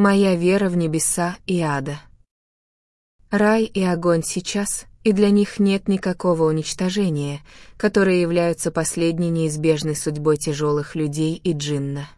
моя вера в небеса и ада. Рай и огонь сейчас, и для них нет никакого уничтожения, которые являются последней неизбежной судьбой тяжелых людей и джинна.